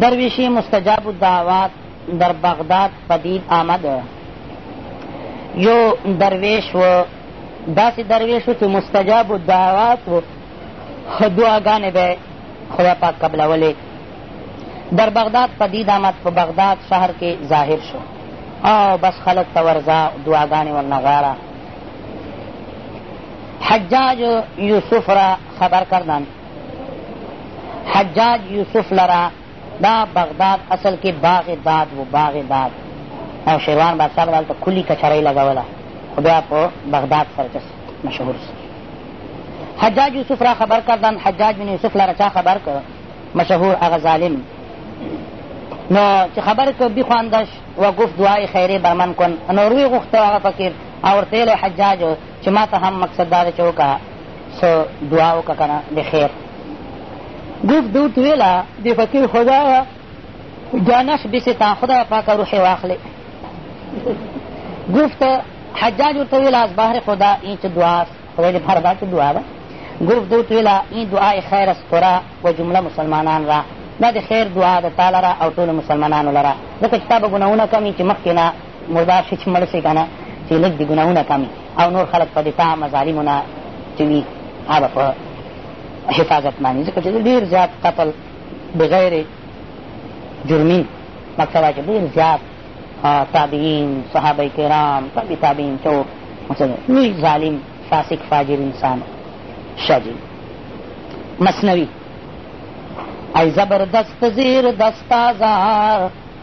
درویشی مستجاب الدعوات در بغداد پدید آمد یو درویش و داسې درویش و چې مستجاب الدعوات و دعاګانې به یې خدای پاک قبلولې در بغداد پدید آمد په بغداد شهر کې ظاهر شو او بس خلق ته ورځه دعاګانې ورنه غاړه حجاج یوسف را خبر کردند حجاج یوسف لره دا بغداد اصل کې باغ داد و باغ داد او شیروان بادشاه به دلته کلي کچرۍ لګوله خو بیا په بغداد سره چس مشهور سو حجاج یوسف را خبر کردن حجاج بن یوسف لره چا خبر که مشهور هغه ظالم نو چې خبر که بخواندش و گفت دعای خیرې برمن کن نو روی غوښته هغه فقیر او ورته حجاج چې ما ته هم مقصد دا دی چې وکړه څه دعا وکړه که نه د خیر گفت دو تویلا د فقیر خدایا جانش بستا خدای پاکه روح واخلې گفت حجاج ورته ویل از بهر خدا این چه دعا است خدای دې فردا چه دعا ده گفت دو تویلا این دعای خیر است تورا و جمله مسلمانان را دا د خیر دعا د تا لره او ټولو مسلمانانو لره ځکه چې تا به ګناهونه کم وي چې مخکې نه مردار شي چې مړ شي که نه چې لږ دي ګناهونه کم او نور خلک په دفاع مظالمو نه چې وي هغه په حفاظت باندې ځکه چې ډېر زیات قتل بغیر جرمي مقصد دا چې ډېر زیات تابعین صحابه کرام تبع تابعین چې لوی ظالم فاسق فاجر انسان شه جي مثنوي ای زبردست زیر دستا زار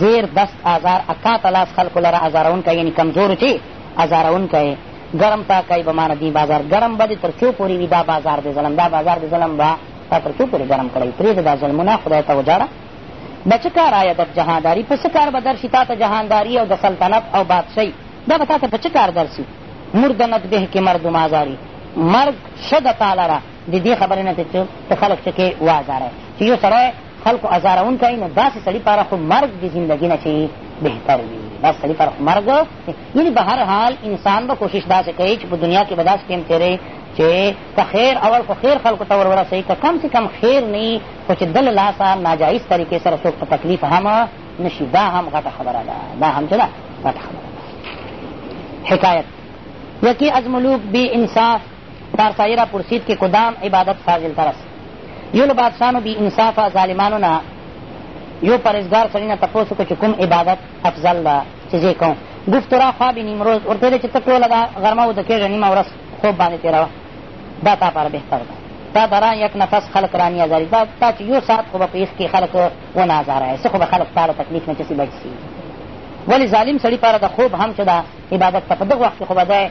زیر دست آزار اکا ته لاس خلکو لره ازارونکی یعنی کمزورو چی ازارونکی ګړم تا کوي به ما نه دي بازار ګړم به دې تر څو پورې وي دا بازار د ظلم دا بازار د ظلم به تا تر څو پورې ګرم کړی پرېږده دا ظلمونه خدای ته وژاړه به څه کار آیا در جهانداري په څه کار به درشي تا ته جهانداري او د سلطنت او بادشاهي دا به تا ته په څه کار درسي مردنت به کې مردم آزاري مرګ ښه ده تا لره د دې خبرې نه ته خلک څه کې وازاره چې یو سړی خلکو ازارونکی نو داسې سړي لپاره خو مرګ د زندګي نه چې بهتر وي داسې سړي لپاره خو مرګ یعنې به هر حال انسان به کوشش داسې کوي چې په دنیا کې به داسې ټیم تېروي چې که خیر اول خو خیر خلکو ته ور ورسوي که کم چې کم خیر نه وي خو چې ده له لاسه ناجایز طریقې سره څوک په تکلیف هم نه شي دا هم غټه خبره ده دا هم چې ده غټه خبره ده حکایت یکی از ملوک بی انصاف پارسایی را پرسید که کدام عبادت فاضل تر است یو له بادشاهانو بی انصافه ظالمانو نه یو پرهېزګار سړي نه تپوس وکړو چې کوم عبادت افضل ده چې زه یې کوم گفت را خواب نیمروز ورته ویل چې ته ټوله دا غرمه اوده کېږه نیمه ورځ خوب باندې تېروه دا تا پاره بهتر ده تا درا یک نفس خلق رانی ازاری دا تا چې یو ساعت خو به په یخ کې خلق ونه ازاره څه خو به خلق تاله تکلیف نه چسي بچ سي ولې ظالم سړي پاره د خوب هم چې ده عبادت ته په دغه وخت کې خو به دی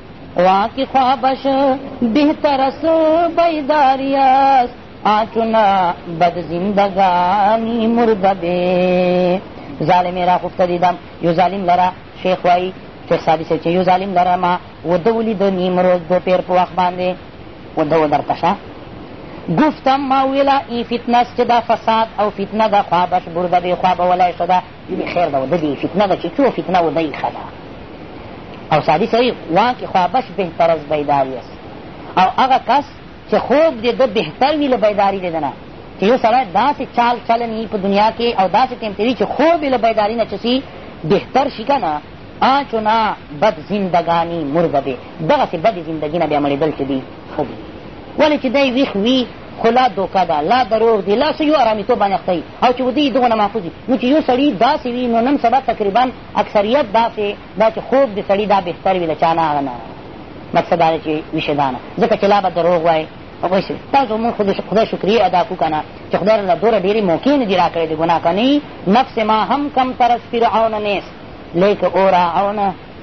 واکی خوابش بهتر است بیداری است آچنا بد زندگانی مرده به ظالم را خفته دیدم یو ظالم لره شیخ وایی شیخ سادی صاحب چې یو ظالم لره ما وده ولید نیمروز دو پیر په وخت باندې وده ودرته شه گفتم ما ویلا ای فتنه است چې دا فساد او فتنه ده خوابش برده به خوابه ولی شده دین خیر ده و ده دی فتنه ده چې چو فتنه و دی ښه ده او سادی سړی وان کې خوابش بهتر از بیداری است او هغه کس چې خوب دې ده بهتر وي له بیداری دې نه چې یو سړی داسې چال چلن وي په دنیا کې او داسې ټیم تېري چې خوب یې له بیداری نه چسي بهتر شي که نه آچنا بد زندگانی مرده دی دغسې بدې زندګي نه بیا مړېدل چې دي ښه دي ولې چې دی ویښ وي خو لا دوکه ده لا دروغ دي لا څه یو ارامېتوب باندې اخته او چې ودې دغونه ماخوذ وي نو چې یو سړي داسې وي نو نن سبا تقریبا اکثریت داسې دا چې خوب د سړي دا بهتر وي له چا نه هغه نه مقصد دا دی چې ویشه دانه ځکه چې لا به دروغ وایې وایسي تاسو مونږ خود خدای شکریه ادا کړو که نه چې خدای راله دوره ډېرې موقع نه دي راکړې د ګناه کنی نفس ما هم کم تر از فرعون نیست لیک او راعون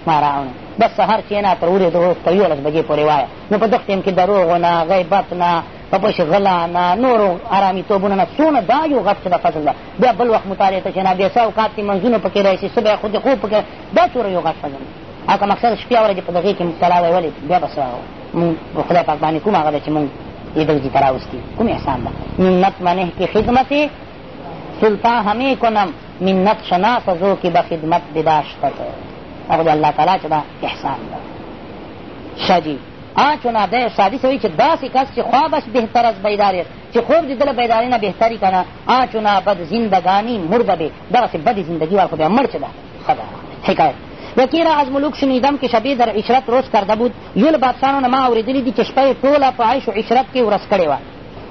ما راعون بس سهار کېنه تر ورېدو تر یولس بجې پورې وایه نو په دغه ټایم کې دروغونه غیبت نه په پش غلا نه نورو ارامي توبونه نه څونه دا یو غټ څه د فضل ده بیا بل وخت مطالعې ته کښېنه بیا څه اوقات کې منځونه پکې راشي څه بیا خو د خوب پکې دا څوره یو غټ فضل ده او که مقصد شپې او ورځې په دغې کښې مبتلا وی ولې بیا به څه مونږ خدای پاک باندې کوم هغه ده چې مونږ یې دغجي ته راوستي کوم احسان ده منت منه کې خدمت سلطان همې کنم منت شناس زو کې به خدمت بداشت هغه د الله تعالی چې دا احسان ده شاه جي آنچنا دی شادی سوی چې داسې کس چې خوابش بهتر از بیداری است چې خوب د ده له بیداري نه بهتري که نه آنچنا بد زندگانی مرده به دغسې بد زندگی وال خو بیا مړ چې ده ښه ده حکایت یکی را از ملوک شنیدم که شبې در عشرت روز کرده بود یو له بادشاهانو نه ما اورېدلي دي چې شپه یې ټوله په عیش و عشرت کې ورځ کړې وه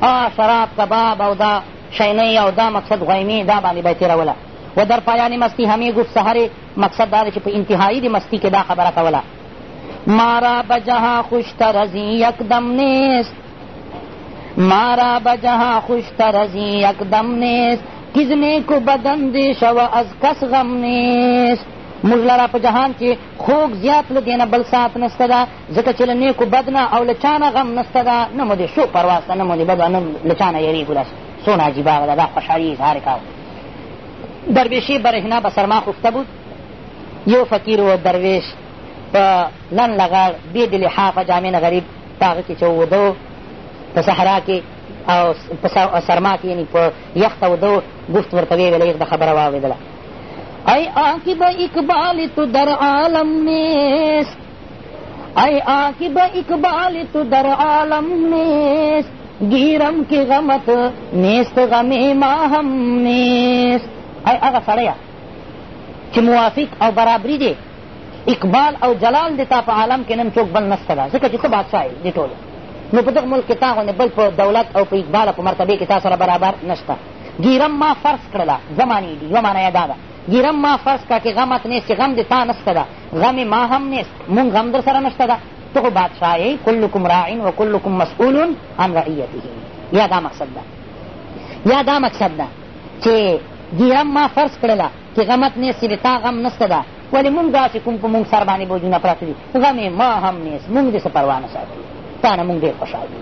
آ شراب کباب او دا شینۍ او دا مقصد غویمې دا باندې به یې تېروله و در پایان مستی همې ګفت سهرې مقصد دا دی چې په انتهایی د مستی کې دا خبره کوله مارا بجہاں خوش ترزی یک دم نیست مارا بجہاں خوش ترزی یک دم نیست کز نیک و بد اندیش و از کس غم نیست موږ لره په جهان کې خوږ زیات له دې نه بل ساعت نسته ده ځکه چې له نیکو بد نه او له چا نه غم نسته ده نه مو دې شو پروا سته نه مو دې بد نه له چا نه یېرېږو داسې څونه عجیبه هغه ده دا خوشحالي اظهار یې کاوه درویشی برهنا بسرما خفته بود یو فقیر و درویش په لن لغړ بې د لحافه جامع نه غریب په هغه کې چې وده و په صحرا کې او په سرما کې یعنې په یخته وده و ګفت ورته ویې ویله یخ د خبره واورېدله ای عاقب اقبال تو در عالم نیست ای عاقب اقبال تو در عالم نیست گیرم کې غمت نیست غم ما هم نیست ای هغه سړیه چې موافق او برابري دې اقبال او جلال دې تا په عالم کې نن څوک بل نسته ده ځکه چې ته بادشاه یې دې ټولو نو په دغه ملک کې تا غوندې بل په دولت او په اقبال په مرتبې کې تا سره برابر نشته ګیرم ما فرض کړله دوه معنې دي یوه معنی یې دا ده ګیرم ما فرض کړه که غمت نیست چې غم دې تا نسته ده غم ما هم نیست مونږ غم در سره نشته ده ته خو بادشاه یې کلکم راعین و کلکم مسئول عن رعیته یا دا مقصد ده یا دا مقصد ده چې دي هم ما فرض کړله که غمت نیست چې د تا غم نسته ده ولې مونږ داسې کوم په مونږ سر باندې بوجونه پراته دي غم یې ما هم نیست مونږ دې څه پروا نه ساتي تا نه مونږ ډېر خوشحال دي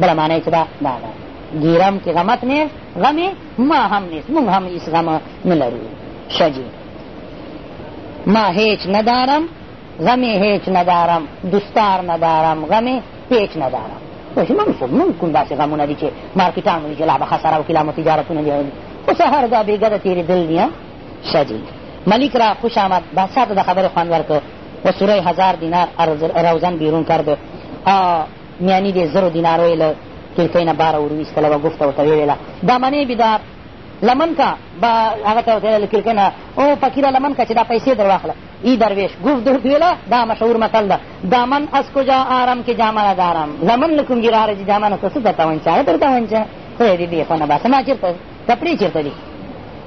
بله معنی یې چې دا دا ده ګیرم که غمت نیست غم ما هم نیست مونږ هم هیڅ غم نه لرو ښه جي ما هیچ ندارم غم هیچ ندارم دوستار ندارم غم پیچ نه داره اوس موږ څوک موږ کوم داسې غمونه دي چې مارکیټان مو دي چې لا به خساره وکړي لا مو تجارتونه دي خو سهار دا بېګه د تېرېدل دي ښه دي ملک را خوش آمد بادشاه ته د خبرې خوند ورکړ و سوره هزار دینار روزن بیرون کرد میانی دې زرو دینارو یې له کړکۍ نه باره ورویستله و ګفته ورته ویې ویله دامنې بیدار لمن کا با هغه ته ورته لیکل که نه او فقیره لمن کا چې دا پیسې در واخله ای درویش گفت دو دویلا دا مشهور متل ده دامن از کجا آرام که جامه ندارم لمن له کوم ګیراره چې جامه نسته څه درته وانچه هغه درته وانچه خدای دې دې خونه باسه ما چېرته کپړې چېرته دي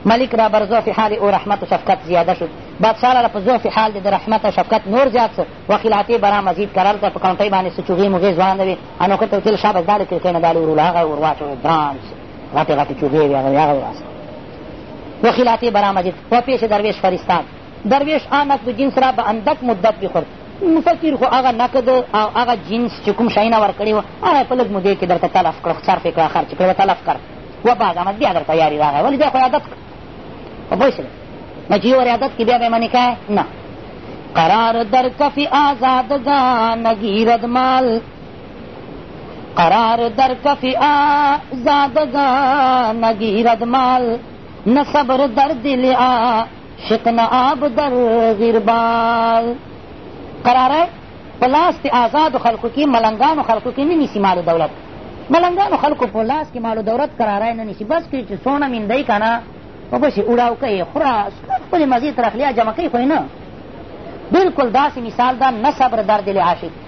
ملک را بر ضعف حال او رحمت و شفقت زیاده شد بادشاه را په ضعف حال د رحمت او شفقت نور زیاد شو و خلافې برا مزید قرار ته په کاونټۍ باندې څه چوغې موغې ځوان دی انوکه ته تل شابه داله کې کښېنه داله وروله هغه ورواچوه دران شو غټې غټې چوغې وې هغه هغه ورځ وخلاتی برآمدید و پیش درویش فرستاد درویش آ نقد جنس را به اندک مدت بخورد فقیر خو هغه نقد او هغه جنس چې کوم شیونه ورکړي وه هغه یې په لږ مودې کښې درته تلف کړه صرف یې کړه خرچ کړه تلف کړ و باز آمد بیا درته یاري راغی ولې بیا خو یې عادت کړ په پوه شوې نو چې یو ورې عادت کړي بیا به یې منې کړی نه قرار در کفی آزادگان نگیرد مال قرار در کفی آزادگان نگیرد مال نه صبر در دل عاشق نه آب در غیربال قراره په لاس د آزادو خلکو کې ملنګانو خلکو کې نه نیسي مال دولت ملنګانو خلکو په لاس کې مال دولت قراره نه نیسي بس کړي چې څونه میندی که نه وبشي اوړاو کوي خوره خپلې مزې تر اخلیا جمع کوي خو نه بلکل داسې مثال ده نه صبر درد عاشق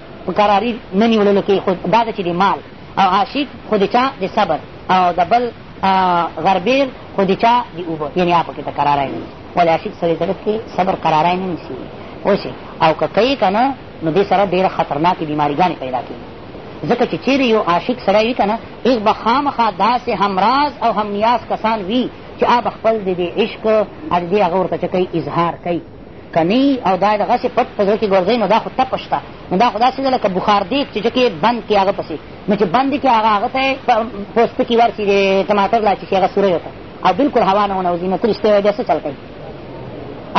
په قراري نه نیولو کې خو دا ده چې د مال او عاشق خو د چا د صبر او د بل غربیر خو د چا د اوبه یعنې هغه پکې ته قراری نه نیسي ولې عاشق سړی زړه کې صبر قراری نه نیسي اوسې او که کوي که نه نو دې سره ډېره خطرناکې بیماریګانې پیدا کېږي ځکه چې چیرې یو عاشق سړی وي که نه هغ به خامخا داسې همراز او همنیاز کسان وي چې هغه به خپل د دې عشق او د دې هغه ورته څه کوي اظهار کوي کني او دا یې دغسې پټ په زړه کې ګرځوي نو دا خو تپه شته نو دا خو داسې ده لکه بخار دیګ چې چکې بند کړي هغه پسې نو چې بند کړي هغه هغه ته یې پوستکي ورکړي د ټماټر لا چې شي هغه سوری ورته او بلکل هوا نه ونوځي نو ته رښتیا وایي بیا څه چل کوي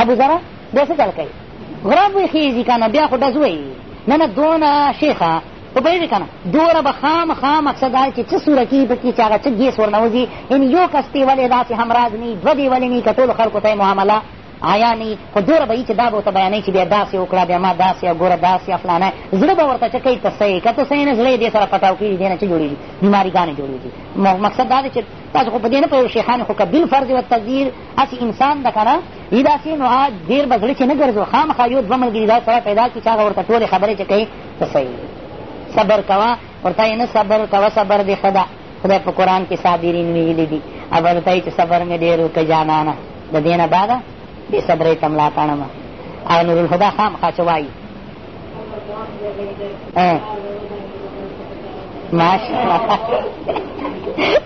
ابو ذره بیا څه چل کوي غراب وخېږي که نه بیا خو ډز وایي نه نه دونه شیخه په پوهېږې که نه دوره به خامخا مقصد دا چې څه سوره کېږي پکې چې هغه څه ګیس ورنوځي یعنې یو کس دی ولې داسې همراز نه وي دوه دی ولې نه وي که ټولو خلکو ته یې معامله حیا نه یي خو دوره به یي چې دا به ورته بیانوي چې بیا داسې وکړه بیا ما داسې او ګوره داسې او فلانه زړه به ورته چې کوي ته څه یې که ته څه یې نه زړه یې دې سره پټاو کېږي دې نه څه جوړېږي بیماریګانې جوړېږي مقصد دا دی چې تاسو خو په دې نه پوهېږو شیخان خو که بالفرض و تقدیر هسې انسان ده که نه یي داسې نو ډېر به زړه چې نه ګرځو خامخا یو دوه ملګري دا سره پیدا کړي چې هغه ورته ټولې خبرې چې کوي ته څه یې صبر کوه ورته یې نه صبر کوه صبر دې ښه ده خدای په قرآن کې صابرین ویلي دي او ورته وایي چې صبر مې ډېر وکړه جانانه د دې نه بعده بې صبرۍ ته ملا تړم او نورالهدا خامخا چې وایي ماشاءالله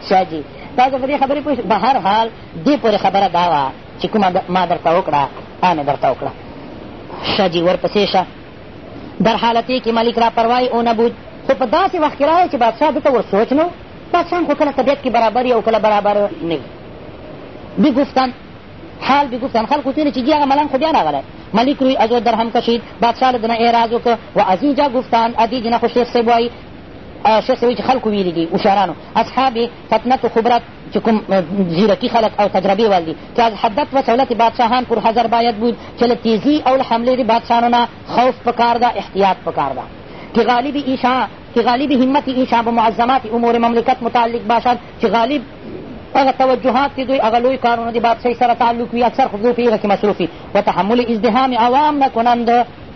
شاه جي تاسو په دې خبرې پوه په هر حال دې پورې خبره دا وه چې کومه ما درته وکړه تا مې درته وکړه شاه جي ورپسې شه در حالتې کې ملک را پروای او نبود خو په داسې وخت کې راغی چې بادشاه ده ته ور سوچ نه و بادشاه خو کله طبیعت کې برابر او کله برابر نه وي بگفتن حال بگفتن خلقو تیره چې جی هغه ملنګ خو بیا راغلی ملک روی از درهم کشید بادشاه له دنه اعراض وکړ و از اینجا گفتند از دې جنه خو شیخ صاحب وایي شیخ صاحب وایي چې خلکو ویلي دي هوښیارانو اصحاب فتنت خبرت چې کوم زیرکي خلک او تجربې وال دي که از حدت و سولت بادشاهان پر حذر باید بود چې له تیزي او له حملې د بادشاهانو نه خوف په کار ده احتیاط په کار ده که غالب ایشا که غالب همت ایشا به معظمات امور مملکت متعلق باشد چې غالب هغه توجهات چې دوی هغه لوی کارونه د بادشاهي سره تعلق وي اکثر خو دوی په هغه کښې مصروف وي و تحمل ازدهام عوام نه کنند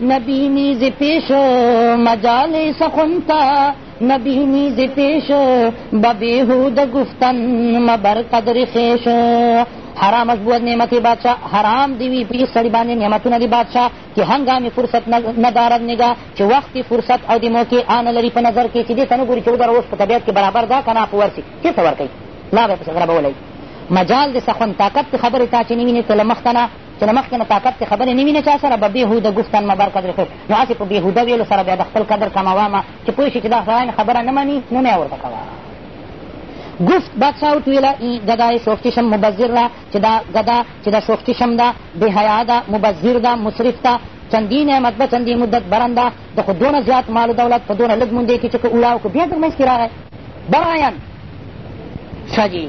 نبینی ز پیش مجال سخنتا نبینی ز پیش ببیهود گفتن مبر قدر خیش حرام از بود نعمت بادشاہ حرام دیوی پی سړی باندې نعمتونه دی بادشاہ چې هنګامې فرصت نه دارد نگاه چې وخت فرصت او د موقع آن لري په نظر کې چې دې ته نه ګوري چې وګوره اوس په طبیعت کې برابر ده که نه په ورسي چېرته ورکوي لا به یې پسې غربولی مجال د سخن طاقت خبرې تا چې نه وینې ته له مخته نه چې له مخکې نه طاقت کې خبرې نه وي نه چا سره به بېهوده ګفتن مبر قدر خیر نو هسې په بېهوده ویلو سره بیا د خپل قدر کموه ما چې پوه شي چې دا سړی مې خبره نه مني نو نه ورته کوه گفت بادشاہ ویلا ای گدای شوفتشم مبذر را چې دا گدا چې دا شوفتشم دا بې حیا ده مبذر ده مصرف ده چندی نعمت به چندی مدت برنده د خو دونه زیات مال و دولت په دونه لږ موندې کې چې که اوړاو که بیا در منځ کې راغی براین ښه جي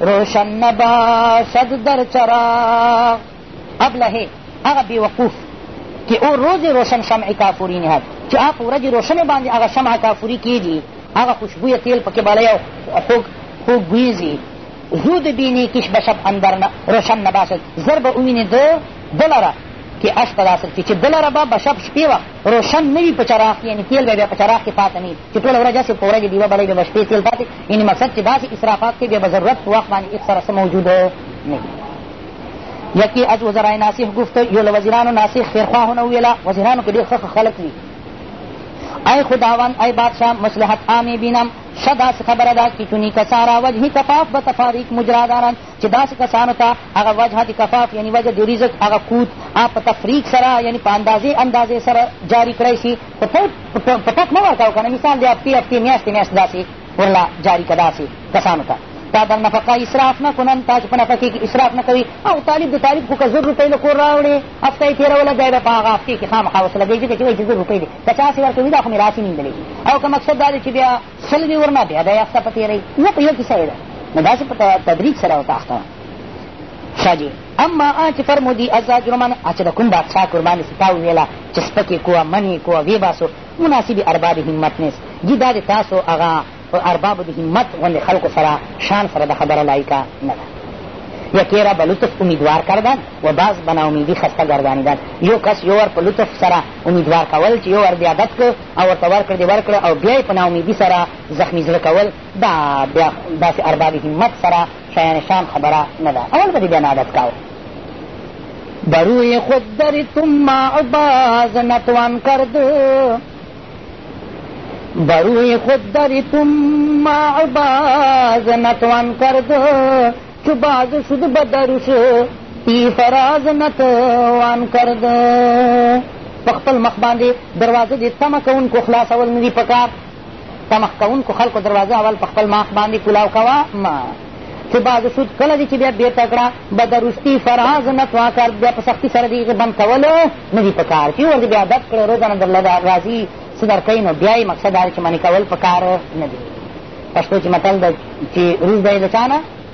روشن نباشد در چراغ ابله هغه بیوقوف چې او روز روشن شمع کافوري نهاد چې هغه په ورځې روشنې باندې هغه شمع کافوري کېږي هغه خوشبویه تیل پکې بالی او خوږ خوږ بوی ځي زود بینی کش بشب اندر روشن نباشد زر به ووینې ده ده لره کې اش په داسل کې چې ده لره به بشب شپې وخت روشن نه وي په چراغ کې یعنې تیل به بیا په چراغ کې پاته نه چې ټوله ورځ هسې په ورځې ډیوه بلوي بیا به شپې تېل پاتې یعنې مقصد چې داسې اسرافات کوي بیا به ضرورت په وخت باندې هېڅ سره څه موجود نه وي یکی از وزرای ناسخ گفت یو له وزیرانو ناسخ خیرخواهونه وویله وزیرانو کې ډېر ښه ښه خلک وي ای خداوند ای بادشاه مصلحت عامې بینم ښه داسې خبره ده چې چونی کسارا وجهي کفاف به تفاریق مجرا دارن چې داسې کسانو ته هغه وجه د کفاف یعنی وجه د رزق هغه قوت په تفریق سره یعنی په اندازې اندازې سره جاری کړی شي په ټوپ مه ورکوه که نه مثال د هفتې هفتې میاشتې میاشتې داسې ورله جاري که داسې کسانو ته تا در نفقه اسراف نه کنن تاسو په نفقې کې اسراف نه کوي او طالب د طالب خو که زر روپۍ له کور راوړې هفته یې تېروله دی به په هغه هفتې کې خامخا ورسره لګوي ځکه چې وایي چې زر روپۍ دی که چا هسې ورکوي دا خو مې راسې نیندلې او که مقصد دا دی چې بیا سل وي ورنه بیا دا یې هفته په تېروي یو په یو کیسه یې ده نو داسې په تدریج سره ورته اخته شاه جي اما آن چې فرمودی ازا جرمان چې د کوم بادشاه قربان ستا وویله چې سپکې کوه منې کوه ویې باسو مناسب ارباب همت نیست جی دا د تاسو هغه ارباب د همت غوندې خلکو سره شان سره د خبره لایقه نه ده یکی را به لطف امیدوار کردن و بعض به ناامیدی خسته گردانیدن یو کس یو ور په لطف سره امیدوار کول چې یو ور بیا بد کړ او ورته ورکړې ورکړه او بیا یې په ناامیدي سره زخمي زړه کول دا بیا داسې ارباب همت سره شایان شان خبره نه ده اول به دې بیا نه عادت کاوه بروی خود دری تم ما باز نتوان کرد بروی خود دری تم ما باز نتوان کرد چو باز شد بدرش تی فراز نتوان کرد په خپل مخ باندې دروازه دې تمه کوونکو خلاصول نه دي پکار تمخ کوونکو خلکو دروازه اول په خپل ماخ باندې کولاو کوه ما چې بعض شود کله دې چې بیا بېرته کړه به د روستي فراز نه توا کار بیا په سختي سره دې هغې بند کول نه دي په کار چې ورته بیا عادت کړی روزانه درله راځي څه در کوي نو بیا یې مقصد دا چې منې کول په کار نه دي پښتو چې متل ده چې روز دی د چا نه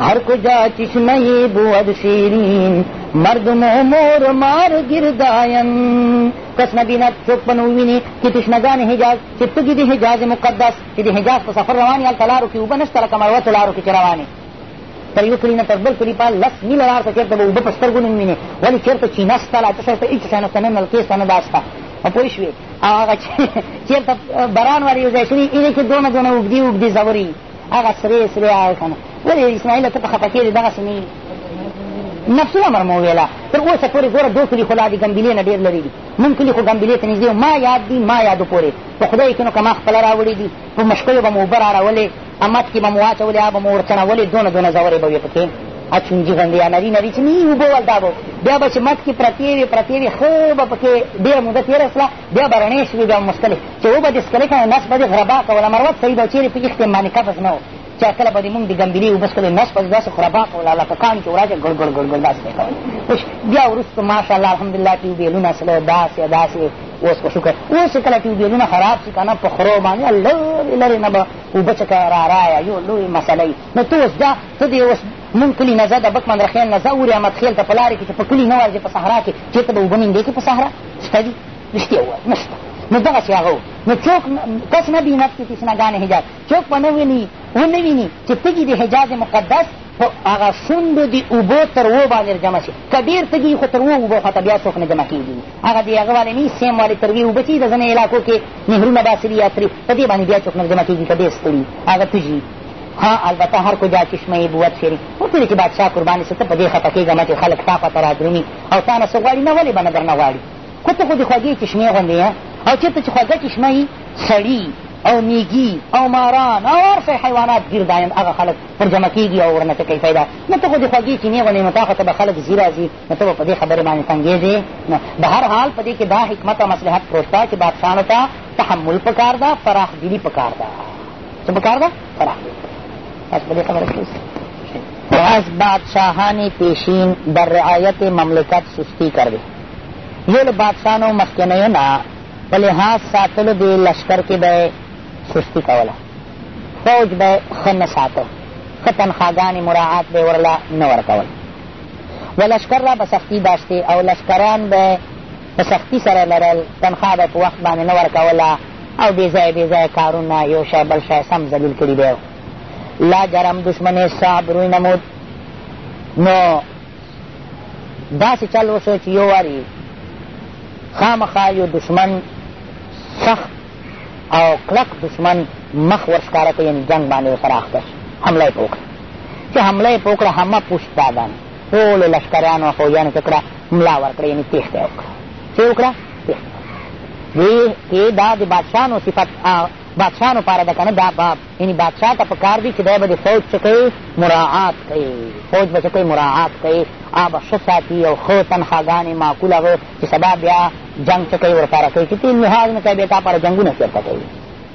هر کجا چشمه بود شیرین مردم و مور مار گرداین کس نبیند څوک په نوویني چې تشنګان حجاز چې تږي د حجاز مقدس چې د حجاز په سفر روان یې هلته لارو کښې اوبه نشته لکه مروتو لارو کښې چې روانې تر یو کلي نه تر بل کلي په لس میله لار ته چېرته به اوبه په سترګو نه ووینې ولې چېرته چینه سته لا څه شی ته هېڅ شی نسته نه نلکې سته نه دا سته پوه شوې او هغه چېرته بران والې یو ځای شوي هغې کښې دونه دونه اوږدې اوږدې زورې هغه سرې سرې آی کنه ولې اسماعیل ته په خپه کېږې دغسې نه نفس الامر مو ویله تر اوسه پورې ګوره دو کلي خو لا د ګمبلې نه ډېر لرې دي مونږ کلي خو ګمبلې ته نږدې ما یاد دي ما یادو پورې په خدای کې نو که ما خپله راوړې دي په مشکیو به مو اوبه راړولې امت کې به مو واچولې هغه به مو ورڅڼولې دونه دونه ځورې به وې پکې اچونجي غوندې یا نري نري چې نه اوبه ول دا به بیا به چې مت کې پرتې وې پرتې وې ښه به پکې ډېره موده تېره سوه بیا به رڼې شوې بیا به مسکلې چې وبه دې سکلې که نس به دې غربا کوله مروت سعید او چېرې په ایښتې باندې قفظ نه و چې کله به دې مونږ د ګمبیلې اوبه سکلې نس به دې داسې غربا کوله لکه کان چې وراچه ګړ ګړ ګړ ګړ داسې به کوله اوس بیا وروسته ماشاءالله الحمدلله ټیوبیلونه سله داسې داسې اوس خو شکر اوس چې کله ټیوبیلونه خراب شي که نه په خرو باندې لرې لرې نه به اوبه چې که رارایه یو لوی مسله وي نو ته اوس دا ته دې اوس مونږ کلي نه ځه د بکمند رخیل نه ځه اورې احمد خیل ته په لارې کښې چې په کلي نه ورځې په صحرا کښې چېرته به اوبه میندې کښې په صحرا شته دي رښتیا ووایه نه شته نو دغسې هغه و نو څوک کس نه بیند چې تشنهګانې حجاز څوک به نه ویني ونه ویني چې تږي د حجاز مقدس په هغه شونډو د اوبو تر و باندې جمع شي که ډېر تږي خو تر و اوبو خواته بیا څوک نه جمع کېږي هغه د هغه والې نه سیم والې تروې اوبه چې د ځینې علاقو کې نهرونه باسلي یا تري په دې باندې بیا څوک نه جمع کېږي که ډېر ستړي هغه تږي ها البته هر کجا چشمه یې بوت شیرین وکړي چې بادشاه قربانې سه ته په دې خفه کېږه مه چې خلک تا خواته رادرومي او تا نه څه غواړي نه ولې به نه درنه غواړي خو ته خو د خوږې چشمې غوندې یې او چېرته چې خوږه چشمه یي سړي او میږي او ماران او هر شی حیوانات ګیر دایم هغه خلک پر جمع کېږي او ورنه څه کوي پیدا نو ته خو د خوږې چینې غوندې نو تا خو ته به خلک ځي راځي نو ته به په دې خبرې باندې تنګېږې نه د هر حال په دې کې دا حکمت او مصلحت پروت ده چې بادشاهانو ته تحمل پکار ده فراخ دلي پکار ده څه پکار ده فراه بس په دې خبره کې از بادشاهان پیشین در رعایت مملکت سستی کر دی یو له بادشاهانو مخکنیو نه په لحاظ ساتلو دې لشکر کې به یې سستي کوله فوج به یې ښه نه ساته ښه تنخواګانې مراعات به یې ورله نه ورکول و لشکر را به سختي داشتې او لشکران به په سختي سره لرل، تنخوا به یې په وخت باندې نه ورکوله او بې ځایه بې ځایه کارونه یو شی بل شی سم ذلیل کړي به یې لاجرم دښمن یې څه ابروی نمود نو داسې چل وشو چې یو واري خامخا یو دښمن سخت او کلک دښمن مخ ورښکاره کړي یعنې جنګ باندې ورسره اخته شي حمله یې په وکړه چې حمله یې په وکړه همه پوست دادان ټولو لښکریانو او فوجیانو څه کړه ملا ورکړه یعنې تېښته یې وکړه څه یې وکړه تېښته دې کې دا د بادشاهانو صفت بادشاهانو پاره ده که نه دا باب یعنې بادشاه ته په کار دي چې دی به د فوج څه کوي مراعات کوي فوج به څه کوي مراعات کوي هغه به ښه ساتي او ښه تنخواګانې معقول هغه چې سبا بیا جنګ څه کوي ورپاره کوي چې تېل نهاز نه کوي بیا تا پاره جنګونه چېرته کوي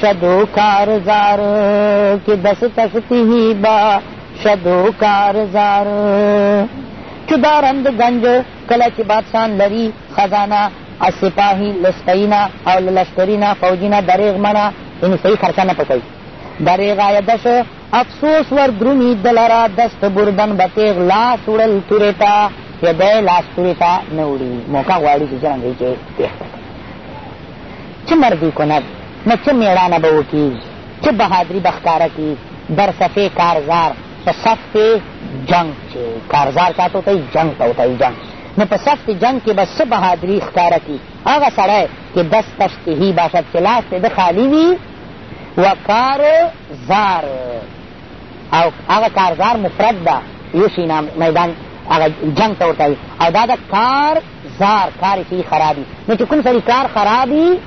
شدو کار زار کی دس تختی ہی با شدو کار زار چو دارند گنج کلا چی بادشان لری خزانه از سپاهی لسقینا او لشکرینا فوجینا دریغ منا یعنی صحیح خرچه نه پکوي دریغ آیدش افسوس ور درومی دلرا دست بردن بتیغ لاس وړل تورې ته یدی لاس تورې ته نه وړي موقع غواړي چې څرنګه یې چې تېښته چه مردی کند نه چه میړانه به وکی چه بهادری به ښکاره کی در صف کارزار په صف جنگ چه کارزار چاته وته جنگ ته وته جنگ نو په صف جنگ کې به څه بهادري ښکاره کړي هغه سړی چې دست تشتهي باشد چې لاس یې د خالي وي وکار زار او هغه کارزار مفرد ده یو شي میدان هغه جنګ ته ورته او دا د کار زار کار چې خرابي نو چې کوم سړي کار خرابي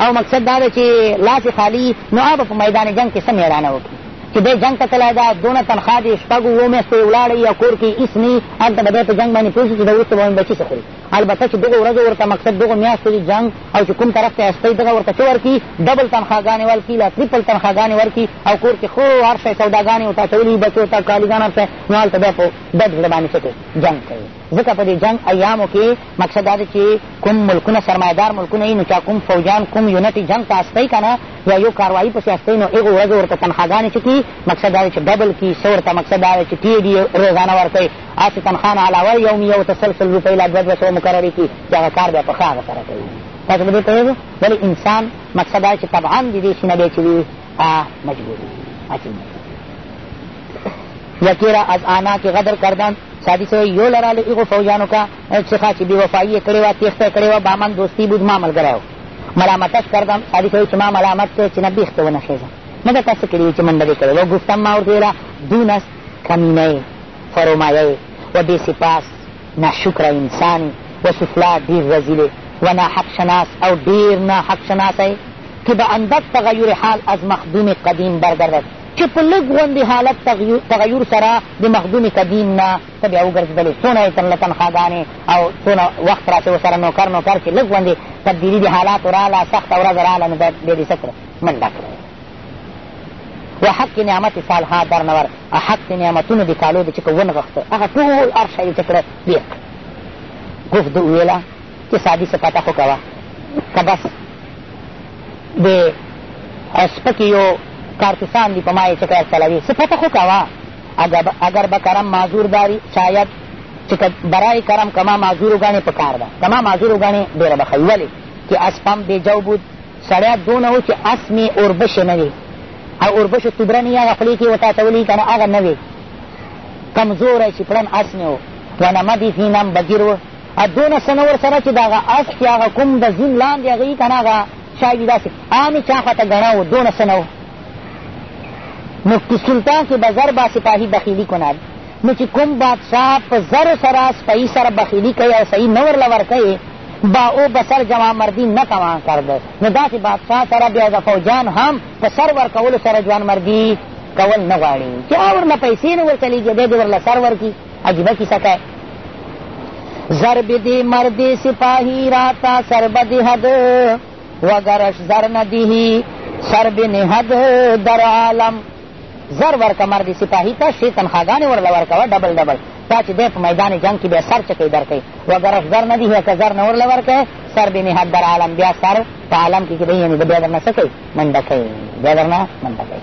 او مقصد دا دی چې لاس خالي نو هغه په میدان جنګ کې څه مېړانه وکړي چې دی جنګ ته تللی ده دونه تنخوا دې شپږ اوو میاشتو یې ولاړی او کور کې هېڅ نه هلته به دی په جنګ باندې پوه شي چې د وروسته به مې بچي څه خوري البته چې دغو ورځو ورته مقصد دغو میاشتو دي جنګ او چې کوم طرف ته استوي دغه ورته څه ورکړي ډبل تنخواګانې ورکړي لا تریپل تنخواګانې ورکړي او کور کې خو هر شی سوداګانې ورته اچولي بچو ته کالیګان هر شی نو هلته بیا په ډډ زړه باندې څه کوي جنګ کوي ځکه په دې جنګ ایامو کې مقصد دا دی چې کوم ملکونه سرمایهدار ملکونه وي نو چا کوم فوجان کوم یونټ جنګ ته استوي که نه یا یو کاروايي پسې استوي نو هغو ورځو ورته تنخواګانې چې کي مقصد دا دی چې ډبل کي څه ورته مقصد دا دی چې ټي ډي روزانه ورکوي هسې تنخوا نه علاوه یو یو ته سل سل روپۍ لا دوه دوه سوه مقررې کړي چې هغه کار بیا په ښه هغه سره کوي تاسو به دې پوهېږو ولې انسان مقصد دا چې طبعا د دې شي نه دی چې وي مجبور وي یکی را از آنا که غدر کردند سادی سوی یو لرا له ایغو فوجانو کا څخه چې بېوفایي یې کړې وه تېښته یې کړې وه با من دوستي بود ما ملګری و ملامتش کردم سادی سوی چې ما ملامت کړې چې نه بیخته ونه خېږم نه درته څه کړي چې منډه دې کړې وه ګفتم ما ورته ویله دون است کمینه یې فرومایه یې و بې سپاس ناشکره انسان یې و سفلا ډېر رزیل و ناحق شناس او ډېر ناحق شناسی که به اندک تغیر حال از مخدوم قدیم برگردد چې په لږ غوندې حالت تغير سره د مخدوم قديم نه ته بيا وګرځېدلې څونه يې ترله تنخواګانې او څونه وخت راسې ورسره نوکر نوکر چې لږ غوندې تبديلي د حالاتو راله سخته ورځ راله نو بيا دې څه کړه منډه کړه و حق نعمت صالحا در نور حق نعمتونو د کالو د چې که ونغښته هغه ټول هر شی چې کړه بېر کړه ګفت ویله کې سادي صفته خو کوه که بس د سپکې یو کارتوسان دي په ما یې چې کار چلوي صفته خو کوه اگر به کرم معذور داری شاید چې که برای کرم کما معذور وګڼې په کار ده کما معذور وګڼې ډېره به ښه وي ولې چې اسپم بې جو بود سړی دونه و چې اس مې اوربشې نه وي او اوربشو توبره مې هغه خولې کې ورته اچولي که نه هغه نه وي کمزوری چې پړن اس مې و ونمدي فینم بګیر و ا دونه څه نه ورسره چې د هغه اس چې هغه کوم د زین لاندې هغه یي که نه هغه شاید داسې عامې چا خواته ګڼه و دونه څه نه و مفتی سلطان کې به زر با سپاهي بخیلي کنار نو چې کوم بادشاه په زرو سره سپهي سره بخیلي کوي او صحیح نه ورله ورکوي با او بسر جوان مردی نه توان کرده نو داسې بادشاه سره بیا د فوجان هم په سر ورکولو سره جوان مردی کول نه غواړي چې ورله پیسې نه ورچلېږي دی دې ورله سر ورکړي عجیبه کیسه که ضرب دی مرد سپاهی راتا سرب دی حد وگرش زر ندیهی سرب نهد در عالم زر ورکه مرد سپاهی ته شی تنخواګانې ورله ورکوه ډبل ډبل تا چې دی په میدان جنګ کې بیا سر چکی درکوي وګرش زر نه دي که زر نه ورله ورکوې سر بې نهد در عالم بیا سر په عالم کې چې دی یعنې د بیا درنه څه کوي منډه کوي بیا درنه منډه کوي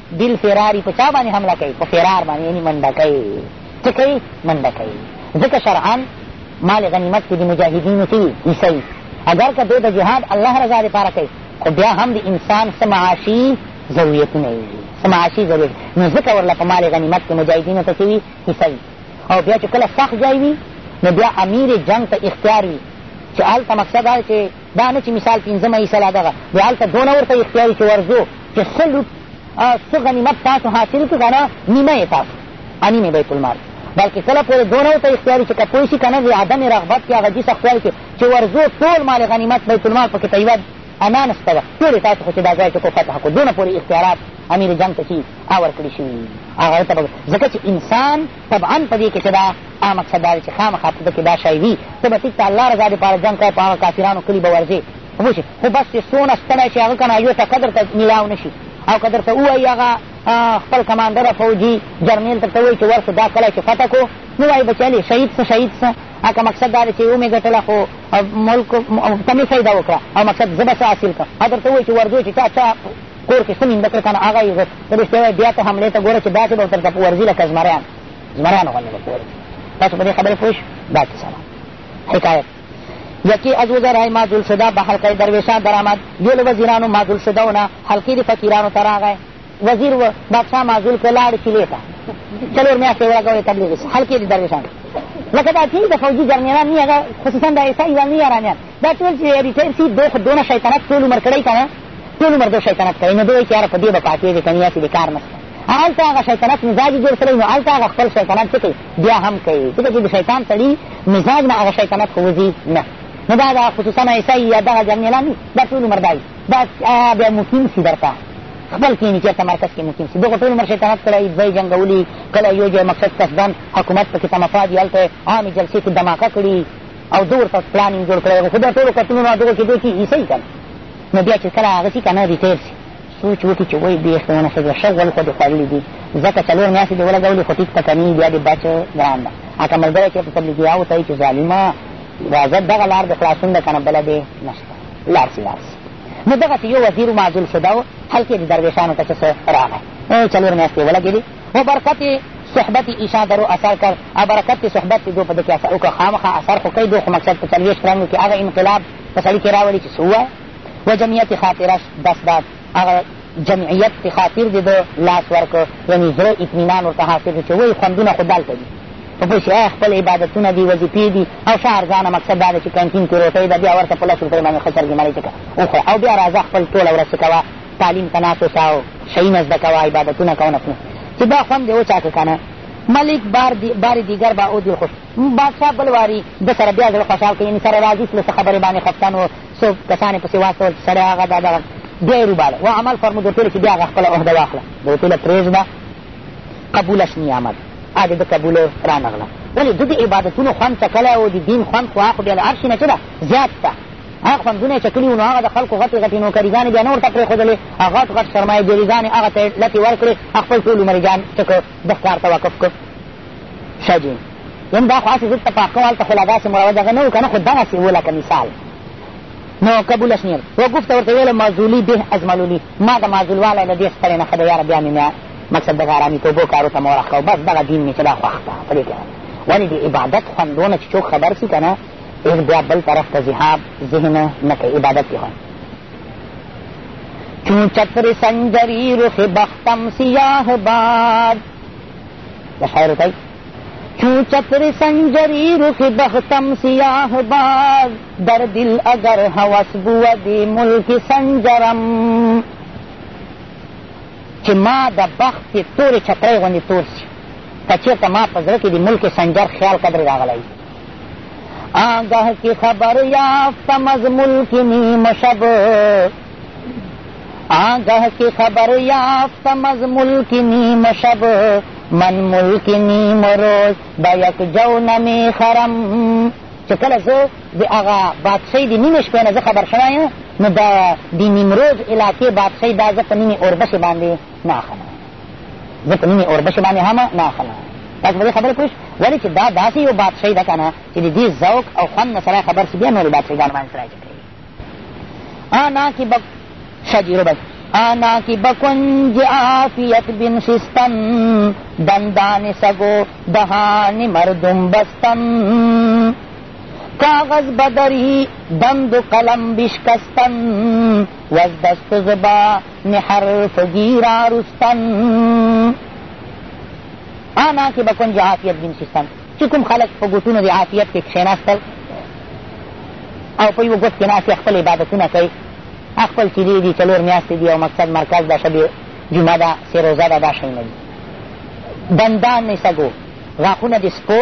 بیل فراری په چا باندې حمله کوي په فرار باندې یعنی منډه کوي څه کوي منډه کوي ځکه شرعا مال غنیمت کې د مجاهدینو څه حصه اگر که دوی د جهاد الله رضا دپاره کوي خو بیا هم د انسان څه معاشي ضرورتونه وي څه معاشي ضرورت نو ځکه ورله په مال غنیمت کې مجاهدینو ته څه وي حصه وي او بیا چې کله سخت ځای وي نو بیا امیر جنګ ته اختیار وي چې هلته مقصد دا چې دا نه چې مثال پنځمه حصه لا دغه بیا هلته دونه ورته اختیار وي چې ورځو چې څه لوټ څه غنیمت تاسو حاصل کړو که نه نیمه یې تاسو نیمه بیت المال بلکې کله پورې دونه ورته اختیار وي چې که پوه شي که نه د عدم رغبت کې هغه جي سختوالي کې چې ورځو ټول مال غنیمت بیت المال پکې ته یوه انا نشته ده ټولې تاسو خو چې دا ځای ټکو فتح کړو دونه پورې اختیارات امیر جنګ ته چې هغه ورکړي شوي هغه ته ځکه چې انسان طبعا په دې کښې دا هغه مقصد دا دی چې خامخا په ده کښې دا شی وي ته به ټیک ته الله رضا دپاره جنګ کوې په هغه کافرانو کلي به ورځې پوه شي خو بس چې څونه ستړی شي هغه که نه هغې ته قدر ته ملاو نه شي او که درته ووایي هغه خپل کمانډر فوجي جرنیل درته ووایي چې ورسو دا کلی چې فتح کړو نو وایي بچیلې شهید څه شهید څه هکه مقصد دا دی چې ومې ګټله خو ملک ته مې فایده وکړه او مقصد زه به څه حاصل کړم او درته ووایي چې ورځو چې چا چا کور کې ښه نینده کړې که نه هغه یې عزت ته رښتیا وایي بیا ته حملې ته ګوره چې داسې به ورته ټپ ورځي لکه زمریان زمریانو غوندې به ګورې تاسو په دې خبرې پوه شو دا کیسه ده حکایت یکی از وزرای ما ذوالشده به حلقه درویشان درآمد یو له وزیرانو ما ذوالشده و نه حلقې د فقیرانو ته راغی وزیر و بادشاه معذول کړ لاړ کیلې ته څلور میاشتې ولګولې تبلیغ حلقې د درویشان لکه دا ټیک د فوجي جرنیران نی هغه خصوصا د ایسا ایراني یارانیان دا ټول چې ریټایر شي دوی خو دونه شیطنت ټول عمر کړی که نه ټول عمر دوی شیطنت کړی نو دوی وایي چې یاره په دې به پاکېږي که نه هسې دې کار نشته هلته هغه شیطنت مزاج جوړ کړی نو هلته هغه خپل شیطنت څه کوي بیا هم کوي ځکه چې د شیطان سړي مزاج نه هغه شیطنت خو وځي نه نو دا دا خصوصا عیسی یا دغه جنرالان دي دا ټول عمر دا دي دا بیا مقیم شي درته خپل کینی چېرته مرکز کې مقیم شي دغه ټول عمر شیطنت کړی دوی جنګولي کله یو ځای مقصد قصدن حکومت پکې تمفا دي هلته عامې جلسې کې دماکه کړي او زه ورته پلانینګ جوړ کړی وم خو دا ټولو کتونو نه دغو کېدو کېږي صحیح که نه نو بیا چې کله هغه شي که نه ریټیر شي سوچ وکړي چې وایي بېخ ته ونښېږه ښه غول خو دې خوړلي دي ځکه څلور میاشتې دې ولګولې خو ټیک ته کني بیا دې بچ ګران ده هکه ملګری چې په تبلیغیا ورته وایي چې ظالمه راځه دغه لار د خلاصون ده که نه بله دې نشته لاړ شي لاړ شي نو دغسې یو وزیر معزول شده و هلکې د درویشانو ته چې څه راغی څلور میاشتې ولګېدې په برکت صحبت عیسی درو اثر کر او برکت کې صحبت کې دو په ده کې اثر وکړه خامخا اثر خو کوي دو خو مقصد په څلوېښت کلنو کې هغه انقلاب په سړي کې راولي چې څه ووایه و جمعیت خاطرش دست داد هغه جمعیت کې خاطر دې ده لاس ورکړ یعنې زړه اطمینان ورته حاصل کړو چې وایي خوندونه خو دلته دي په پوه شي خپل عبادتونه دي وظیفې دي او ښه ارزانه مقصد دا ده چې کانټین کې روټۍ ده بیا ورته په لس روپۍ باندې ښه څرګې مړۍ ته وخوره او بیا راځه خپل ټوله ورځ څه کوه تعلیم کنا تو چاو شی نه زده کوا عبادتونه کو نه کنه چی دا خوند دی وچا که کنه ملک بار دی بار دیگر با او دل خوش بادشاه بل واری د سره بیا زړه خوشحال کړي یعنی سره راضي سله څه خبرې باندې خفتن و څو کسانې پسې واستول چې سړی هغه دا دغه بیا یې روباله و عمل فرمود ورته چې بیا هغه خپله عهده واخله د ورته له پرېږده قبوله شني عمل آ د ده قبوله رانغله ولې د د عبادتونو خوند ته کلی او د دین خوند خو هغه بیا له هر شي نه چې ده زیات ته هغه خوندونه یې چکلي وو نو هغه د خلکو غټې غټې نوکریګانې بیا نه ورته پرېښودلې او غټ غټ سرمایه ګیریګانې هغه ته یې لتې ورکړې او خپل ټول عمر یې جان څه کړ د ښکار ته وقف کړ ښه جي یم دا خو هسې زه ته پاکوم هلته خو لا داسې مروج هغه نه و که نه خو دغسې و لکه مثال نو قبول شنیر و گفته ورته ویل معذولی به از ملولی ما د معذولوالی له دې ستړې نه ښه ده یاره بیا مې میا مقصد دغه اراميتوبو کارو ته مه ورخ کوه بس دغه دین مې چې دا خوښ ده په دې کښې ولې د عبادت خوندونه چې څوک خبر شي که نه ایز بیا بل طرف ته ذهاب ذهن نه کوي عبادت کې وایي چون چتر سنجری رخ بختم سیاه باد د شاعر وتایي چون چتر سنجری رخ بختم سیاه باد در دل اگر هوس بود ملک سنجرم چې ما د بخت کې تورې چترۍ غوندې تور سي که چېرته ما په زړه کې د ملک سنجر خیال قدرې راغلی آگاہ کی خبر یافتہ مضمول کی نیم شب آگاہ کی خبر یافتہ مضمول کی نیم شب من ملک نیم روز دا یک جو نمی خرم چې کله زه د هغه بادشاهي د نیمې شپې نه زه خبر شوی یم نو د د نیمروز علاقې بادشاهي دا زه په نیمې اوربشې باندې نه اخلم زه په نیمې اوربشې باندې هم نه اخلم تاسو په دې خبره پوه ولې چې دا داسې یو بادشاهي ده که نه چې د دې ذوق او خوند نه سړی خبر شي بیا نورې بادشاهګانو باندې سړی چې کوي آنا کې به شجیرو بس آنا کی بکنج عافیت بن شستن دندان سگو دهان مردم بستن کاغذ بدری دند قلم بشکستن وز دست زبا محر فگیرا رستم آنا کې به کنج عافیت بن سیستان چې کوم خلک په ګوتونو د عافیت کې کښېناستل او په یوه ګوت کې ناست خپل عبادتونه کوي خپل چې دی دي څلور میاشتې دي او مقصد مرکز ده شب جمعه ده سې روزه ده دا شی نه دي دندان سګو غاښونه د سپو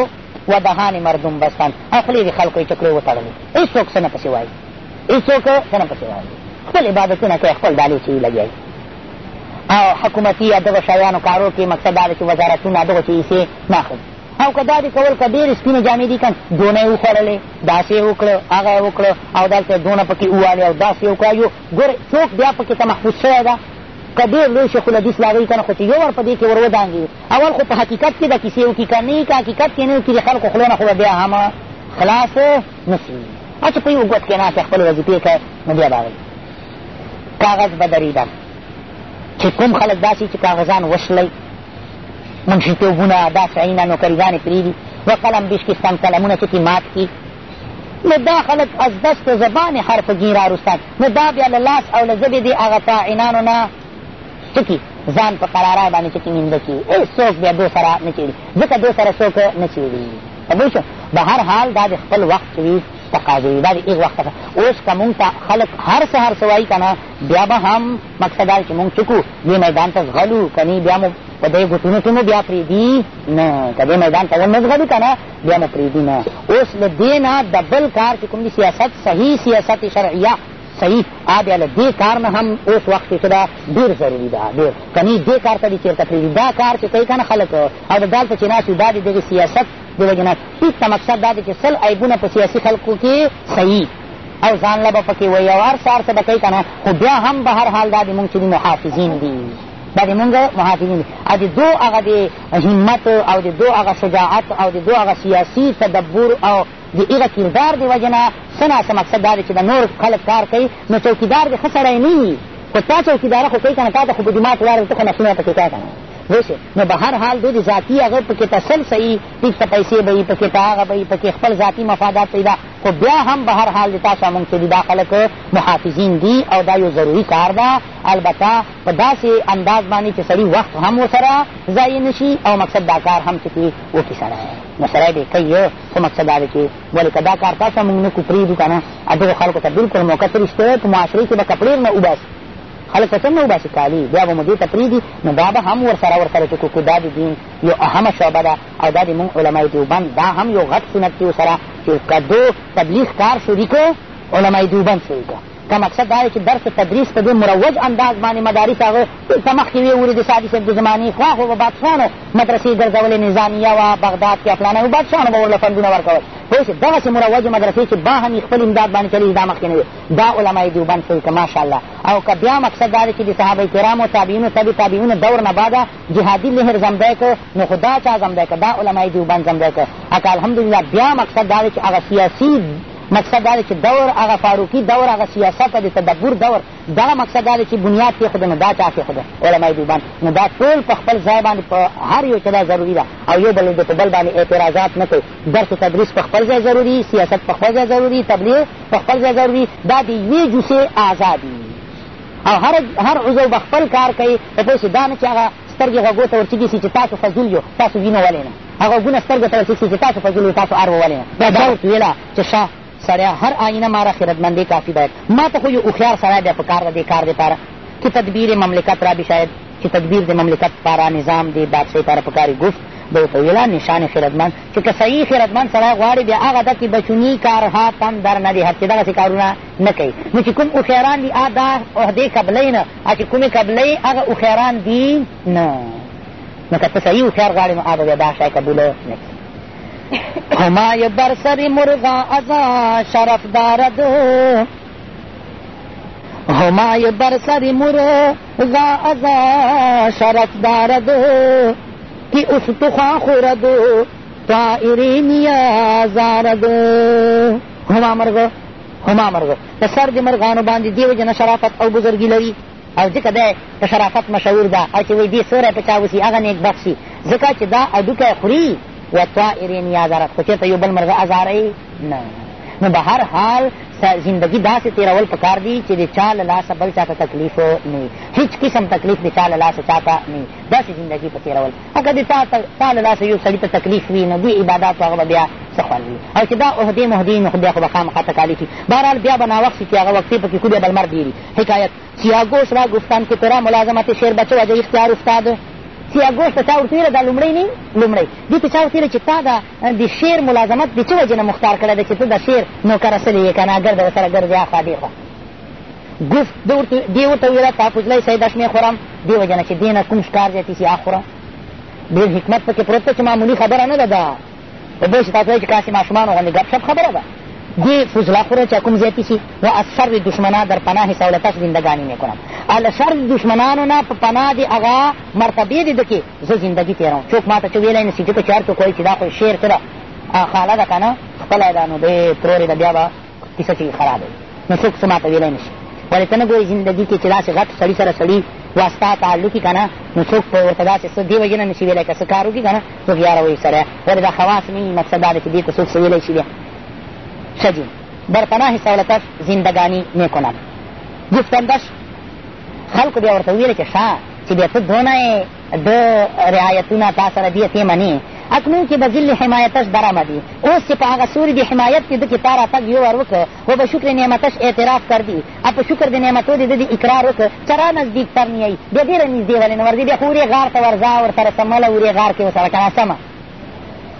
و دهان مردم بستان او خولې د خلکو یې چکړې وتړلې هېڅوک څه نه پسې وایي هیڅوک سره پسې وایي خپل عبادتونه کوي خپل ډالې چې لګیا او حکومتي یا دغو شیانو کارو کې مقصد دا دی چې وزارتونه دغو چې حصې نه اخلي او که دا دې کول که ډېرې سپینې جامې دي که دونه یې وخوړلې داسې یې وکړه هغه یې وکړه او دلته یې دونه پکې ووالې او داسې یې وکړه یو ګورې څوک بیا پکې ته محفوظ شوی ده که ډېر لوی شیخ الحدیث لاغوي که نه خو چې یو ور په دې کښې ور ودانګي اول خو په حقیقت کښې به کیسې وکړي که نه که حقیقت کښې نه وکړي د خلکو خولو نه خو به بیا هم خلاص نه سي او چې په یو ګوت کې ناست خپلې وظیفې کوي نو بیا به کاغذ به درېده چې کوم خلک داسې چې کاغذان وشلی منشي توبونه دا سعینه نوکریګانې پرېږدي و قلم بشکستان قلمونه چې تي مات کړي نو دا خلک از دست زبان حرف ګین را رستان نو دا بیا له لاس او له ژبې دې هغه طاعنانو نه څه کي ځان په قراره باندې چې کي نینده کي هېڅ څوک بیا دو سره نه چېړي ځکه دو سره څوک نه چېړي په پوه شوې به هر حال دا د خپل وخت چې وي تقاضې وي دا د هېغ وخت اوس که مونږ ته خلک هر څه هر څه وایي که نه بیا به هم مقصد دا چې مونږ چکو دې میدان ته ځغلو که نه بیا مو په دې ګوتونو کښې مو بیا پرېږدي نه که دې میدان ته ونه ځغلو که نه بیا مو پرېږدي نه اوس له دې نه د بل کار چې کوم دي سیاست صحیح سیاست شرعیه صحیح آ بیا له دې کار نه هم اوس وخت کښې چې ده ډېر ضروري ده ډېر که نه دې کار ته دې چېرته پرېږدي دا کار چې کوي که نه خلک او د دالته چې ناست یو دا د دغه سیاست د وجې نه هېڅ ته مقصد دا دی چې سل عیبونه په سیاسي خلکو کې صحیح او ځان له به پکې وایي او هر څه هر څه به کوي که نه خو بیا هم به هر حال دا د مونږ چې دي محافظین دي دا د مونږ محافظین دي او د دو هغه د همت او د دو هغه شجاعت او د دو هغه سیاسي تدبر او د هغه کردار د وجې نه څه ناڅه مقصد دا دی چې د نور خلک کار کوي نو چوکیدار د ښه سړی نه وي خو تا چوکیداره خو کوي که نه تا ته خو په جومات ولاړ ته خو نفسونه پکې کوه که نه نو به هر حال دو د ذاتي هغه پکې ته سل صحیح ټیک ته پیسې به یي پکې ته هغه به یي پکې خپل ذاتي مفادات پیدا خو بیا هم به هر حال د تاسو مونږ چې دي دا خلک محافظین دي او دا یو ضروري کار ده البته په داسې انداز باندې چې سړي وخت هم ورسره ضایع نه شي او مقصد دا کار هم چې کي وکړي سړی نو سړی به کوي خو مقصد دا دی چې ولې که دا کار تاسو مونږ نه کو پرېږدو که نه دغو خلکو ته بلکل موقع ته رښتیا په معاشرې کښې به کپړې نه وباسي خلک په څنګه وباسي کالي بیا به مو دې ته پرېږدي نو دا به هم ورسره ورسره ټکو کړو دا د دین یو اهمه شعبه ده او دا د مونږ علمای دیوبند دا هم یو غټ سنت دی سره چې که دو تبلیغ کار شروع کړو علمای دیوبند شروع کړو که مقصد دا دی چې درس تدریس په دې مروج انداز باندې مدارس هغه دلته مخکې ویې وري د سعدي صاحب د زمانې خوا خو به بادشاهانو مدرسې ګرځولې نظامیه وه بغداد کې افلانه وه بادشاهانو به ورله فندونه ورکول پوه شې دغسې مروجې مدرسې چې با هم یې خپل امداد باندې چلېږي دا مخکې نه وي دا علماء دیوبند کوي که ماشاءالله او که بیا مقصد دا دی چې د صحابه کرامو تابعینو تبع تابعینو دور نه بعده جهادي لهر زمدی که نو خو دا چا زمدی که دا علماء دیوبند زمدی که اکه الحمدلله بیا مقصد دا دی چې هغه سیاسي مقصد دا دی چې دور هغه فاروقي دور هغه سیاست د تدبر دور دغه مقصد دا دی چې بنیاد کېښوده نو دا چا کېښوده علماء دیوبند نو دا ټول په خپل ځای باندې په هر یو چې دا ضروري ده او یو بل د په بل باندې اعتراضات نه کوي درس و تدریس په خپل ځای ضروري سیاست په خپل ځای ضروري تبلیغ په خپل ځای ضروري دا د یوې جوسې آزاد وي او هر هر عضو به خپل کار کوي په پوه شي دا نه چې هغه سترګې غوږو ته ورټیږي سي چې تاسو فضول یو تاسو وینو ولې نه هغه غوږونه سترګو ته ورټیږي چې تاسو فضول یو تاسو ارو ولې نه دا دا ورته ویله چې شه سړیا هر آینه ماره خیرتمندې کافي باید ما ته خو یو هوښیار سړی بیا په کار ده دې کار دپاره چې تدبیر مملکت را بي شاید چې تدبیر د مملکت پاره نظام دی بادشاهي پاره په کار ګفت ده ورته ویله نشان خیرتمند چې که صحیح خیرتمند سړی غواړي بیا هغه ده چې بچوني کارها تم در نه دهد چې دغسې کارونه نه کوي نو چې کوم اوښیاران دي آ دا عهدې قبلوي نه چې کومې قبلوي هغه اوښیاران دي نه نو که ته صحیح اوښیار غواړې نو آ به بیا دا شی قبول نه کړي همای بر سر مرغا ازا شرف دارد همای بر سر مرغا ازا شرف دارد کی استخوا خورد طائری نیا زارد هما مرغ هما مرغ په سر د مرغانو باندې دې وجه نه شرافت او بزرګي لري او ځکه دی په شرافت مشهور ده او چې وایي دې سوری په چا وسي هغه نیک بخت شي ځکه چې دا هډوکی خوري و طائرین یا زارت خو چېرته یو بل مرغ ازاروي نه نو به هر حال زندگی داسې تېرول پکار دي چې د چا له لاسه بل چا ته تکلیف نه وي هېڅ قسم تکلیف د چا له لاسه چا ته نه وي داسې زندګي په تېرول او که دې تا له لاسه یو سړي ته تکلیف وي نو دې عباداتو هغه به بیا څه خوند وي او چې دا عهدې مهدې نو بیا خو به خامخا تکالیف وي بهرحال بیا به ناوخت شي چې هغه وقفې پکې کړي به لمر ډېري حکایت سیاګوش را ګفتان کې تیرا ملازمت شعر بچو وجه اختیار افتاد سیاګوش ته چا ورتېره دا لومړی نه لومړی دې ته چا ورتېره چې تا دا د شعر ملازمت د څه وجې نه مختار کړی دی چې ته د شعر نوکر اصلې یې که نه ګرده ورسره ګرځې هاخوا دېخوا گفت دی ورته وویله تا فضله سه دش مې خورم دې وجه نه چې دې نه کوم ښکار زیاتي سي خوره ډېر حکمت پکې پروت دی چې معمولي خبره نه ده دا په داسې تاسو وایي چې کاسې ماشومانو غوندې ګپ شپ خبره ده دې فضله خوره چې کوم زیاتي سي و از شر دشمنا در پناه سولتش زندګاني مې کنم له شر دشمنانو نه په پناه دې هغه مرتبې دې ده کې زه زندګي تېروم څوک ما ته چې ویلی نه سي ځکه چې هر څوک وایي چې دا خو شعر څه ده خاله ده که نه خپله ده نو دې ترورې ده بیا به کیسه چې خراب وي نو څوک څه ماته ویلی نه شي ولې ته نه ګورې زندګي کې چې داسې غټ سړي سره سړي واسطه تعلقي که نه نو څوک په ورته داسې څه دې وجې نه نه شي ویلی که څه کار وکړي که نه څوک یاره وایي سره ولې دا خواص نه وي مقصد دا دی چې دې ته څوک څه ویلی شي بیا ښه جي برپناه سولتش زندګاني نه کنم گفتندش خلکو بیا ورته وویل چې ښه چې بیا ته دونه د رعایتونه تا سره دي ته منې اکنون کې به ذل حمایتش درآمدی اوس چې په هغه سوري د حمایت کې ده کې تا راتګ یو ور وکړ و به شکر نعمتش اعتراف کردی او په شکر د نعمتو دې د اقرار وکړ چې را نزدیک تر نیایي بیا ډېره نږدې ولې نه ورځي بیا خو ورې غار ته ورځه ورسره سمله ورې غار کې ورسره کنه سمه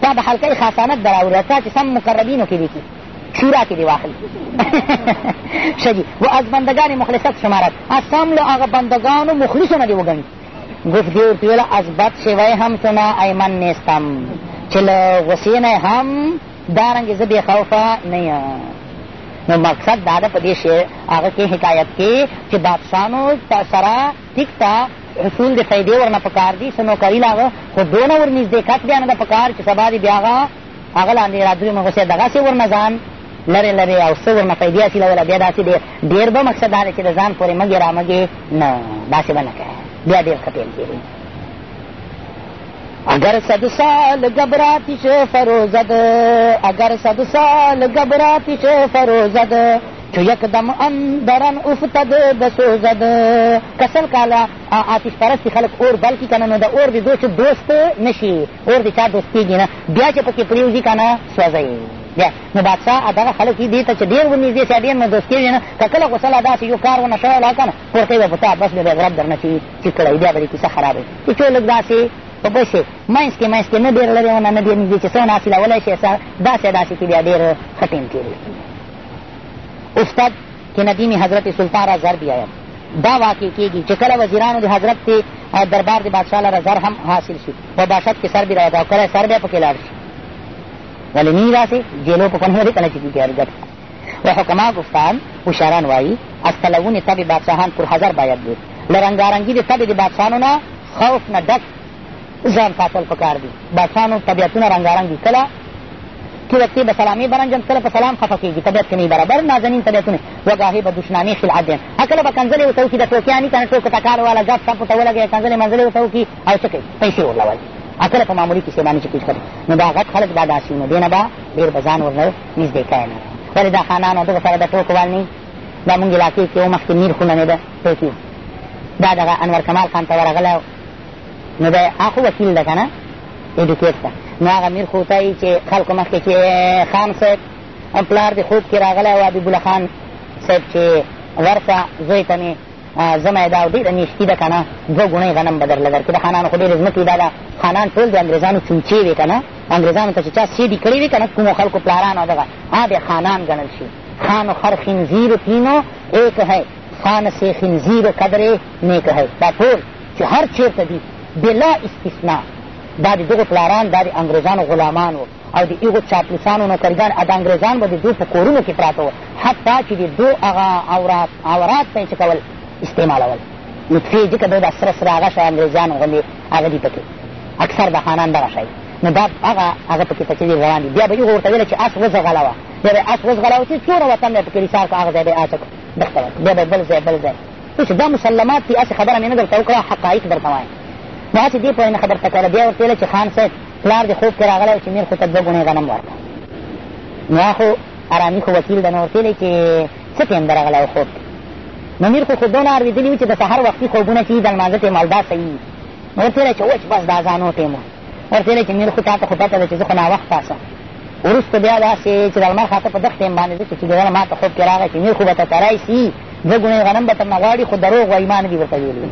تا د حلقه خاصانت دراوړه تا چې سم مقربینو کې لیکي شورا کې دې واخلي ښه جي و از بندګان مخلصت شمارت از سم له هغه بندګانو مخلصو نه دې وګڼي گفت دیو پیل از بد شوی هم تو نه ایمن نیستم چې له غصې نه هم دارنګې زه بې خوفه نه یم نو مقصد دا ده په دې شعر هغه کې حکایت کې چې بادشاهانو سره ټیک ته حصول د فیدې ورنه پکار دي څه نوکري لاغه خو دونه ورنږدې کس بیا نه ده پکار چې سبا دې بیا هغه هغه لاندې را درومي غوسې دغسې ورنه ځان لرې لرې او څه ورنه پیدې حاصلوله بیا داسې ډېر ډېر به مقصد دا دی چې د ځان پورې مګې را مګې نه داسې به نه کوې بیا ډېر ښه پیل کېږي اگر صد سال گبراتی چه فروزد اگر صد سال گبراتی چه فروزد چو یک دم اندرن افتد بسوزد کسل کالا آتش پرستی خلق اور بلکی کنن و دا اور دی دو چه دوست نشی اور دې چا دوست کېږي نه بیا چې پکې پرېوځي که نه سوځوي بیا نو بادشاه دغه خلک یې دې ته چې ډېر ورنږدې سي ډېر نه دوست کېږي نه که کله غوسه لا داسې یو کار ونه شوی لا که نه پورته به په تا بس به به غرب درنه چې چې کړی بیا به دې کیسه خرابوي چې څو لږ داسې په پوه شي منځ کې منځ کې نه ډېر لرې ونه نه ډېر نږدې چې څونه حاصلولی شي داسې داسې کې بیا ډېر ښه ټیم تېرېږي استاد کې ندی مې حضرت سلطان را زر بیایم دا واقع کېږي چې کله وزیرانو د حضرت دی دربار د بادشاه لره زر هم حاصل شي و باشد کې سر بیراوته او کله سر بیا پکې لاړ شي ولې نی داسې جیلو په کنه کنه چې کیږي حرکت و حکما گفتان هوشیاران وایي از تلون تب بادشاهان پر حذر باید بود له رنګارنګي د تب د بادشاهانو نه خوف نه ډک ځان ساتل پکار دي باسانو طبیعتونه رنګارنګ دي کله کی وقتی به سلامې برنجم کله په سلام خفه کېږي طبیعت کې نه برابر نازنین طبیعتونه وګاهې به دشنامې خلعت دیم کله به کنځلې ورته وکړي د ټوکیاني که نه ټوکو ته کار واله ګپ سپ ورته ولګوي کنځلې منځلې ورته وکړي او څه کوي پیسې ورلوي کله په معمولي کیسې باندې چې کوچ کوي نو دا غټ خلک به داسې نو دې نه به ډېر به ځان ورنه نږدې کوی نه ولې دا خانان او دغه سره د ټوکو وال نه دا مونږ علاقې کې و مخکې میر خونه نه ده ټوکي دا دغه انور کمال خان ته ورغلی نو دی هغه خو وکیل ده که نه ایډوکیټ ده نو هغه میر خو ته یي چې خلکو مخکې چې خان صاحب پلار دې خوب کې راغلی و حبیب الله خان صاحب چې ورسه زوی ته مې زما دا او ډېره نیشتي ده که نه دوه ګونۍ غنم به درله درکړي د خانانو خو ډېرې ځمکې دا ده خانان ټول د انګرېزانو چونچې وې که نه انګرېزانو ته چې چا سیډي کړې وې که نه کومو خلکو پلارانو دغه هغه بیا خانان ګڼل شي خان و خر خنزیر تینو ایک ہے خان سے خنزیر قدر نیک ہے دا ټول چې هر چېرته دي بلا استثنا دا د دغو پلاران دا د انګریزانو غلامان وو او د هغو چاپلوسانو نوکرګان دا انګریزان به د دوی په کورونو کې پراته وو حتی چې د دو هغه اورات ته یې چې کول استعمالول نطفې ځکه به دا سره سره هغه شی انګریزان غوندې هغه دي پکې اکثر د خانان دغه شی نو دا هغه هغه پکې پکې دي روان دي بیا به هغو ورته ویله چې اس وځغله وه بیا به اس وځغله وه چې څومره وطن دی پکې ریسار کړه هغه ځای به یې اچه کړو دښته بیا به بل ځای بل ځای اوس دا مسلمات دي هسې خبره مې نه درته وکړه حقایق درته وایم نو هسې دې پوهې نه خبر ته کوله بیا ورته ویله چې خان صاحب پلار دې خوب کې راغلی و چې میر خو ته دوه ګونې غنم ورکړه نو خو ارامي خو وکیل ده نو ورته ویلی چې څه ټایم د راغلی و خوب نو میر خو خو دونه اورېدلي وي چې د سهار وختي خوبونه چې د لمانځه ټایم همدا صحیح نو ورته ویلی چې اوس بس د اذانو ټایم و ورته ویلی چې میر خو تا ته خو پته ده چې زه خو ناوخت پاسم وروسته بیا داسې چې د لمر خاته په دغه ټایم باندې زه چې چې ما ته خوب کې راغی چې میر خو به ته ترای سي دوه ګونی غنم به ترنه غواړي خو دروغ وایي ما نه دي ورته ویلي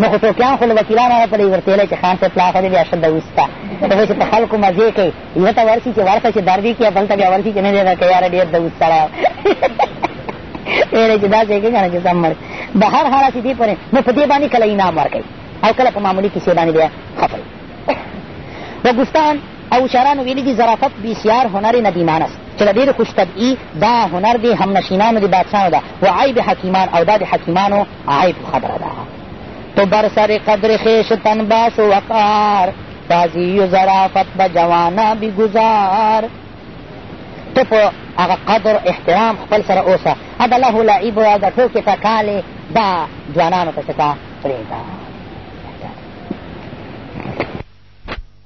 نو خو ټوکیان خو له وکیلانو هغه پلی ورتېلی چې خان صاحب پلاخه دی بیا شده وسته ته به چې په خلکو مزې کوي یوه ته ورشي چې ورشه چې درد یې کړي بل ته بیا ورشي چې نه دی درکړه یاره ډېر د اوس سړی ویلی چې داسې یې که نه چې سم مړ به هر حاله چې دې پورې نو په دې باندې کله انعام ورکوي او کله په معمولي کیسې باندې بیا خفه وي وګستان او هوښیارانو ویلي دي، ظرافت بسیار هنر ندیمان است، چې له ډېرې خوش طبعي، دا هنر د همنشینانو د بادشاهانو ده و عیب حکیمان او دا د حکیمانو عیب خبره ده. تو بر سر قدر خویش تن باش و وقار بازی و ظرافت به جوانا بگذار ته په هغه قدر احترام خپل سره اوسه د له لعیب او د ټوکې ټکالې دا ځوانانو ته څه ته پرېږده